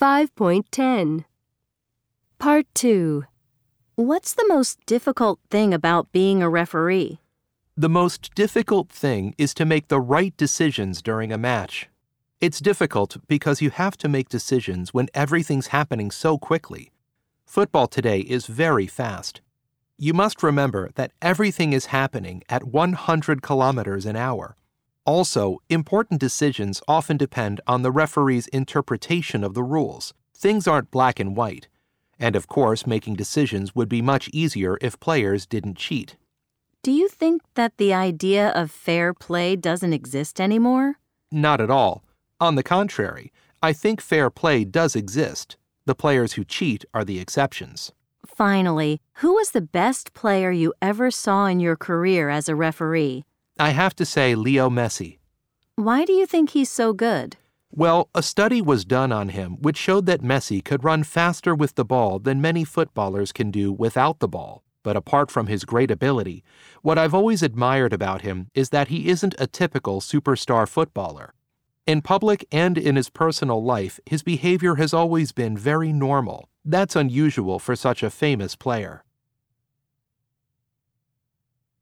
5.10 Part 2 What's the most difficult thing about being a referee? The most difficult thing is to make the right decisions during a match. It's difficult because you have to make decisions when everything's happening so quickly. Football today is very fast. You must remember that everything is happening at 100 kilometers an hour. Also, important decisions often depend on the referee's interpretation of the rules. Things aren't black and white. And of course, making decisions would be much easier if players didn't cheat. Do you think that the idea of fair play doesn't exist anymore? Not at all. On the contrary, I think fair play does exist. The players who cheat are the exceptions. Finally, who was the best player you ever saw in your career as a referee? I have to say Leo Messi. Why do you think he's so good? Well, a study was done on him which showed that Messi could run faster with the ball than many footballers can do without the ball. But apart from his great ability, what I've always admired about him is that he isn't a typical superstar footballer. In public and in his personal life, his behavior has always been very normal. That's unusual for such a famous player.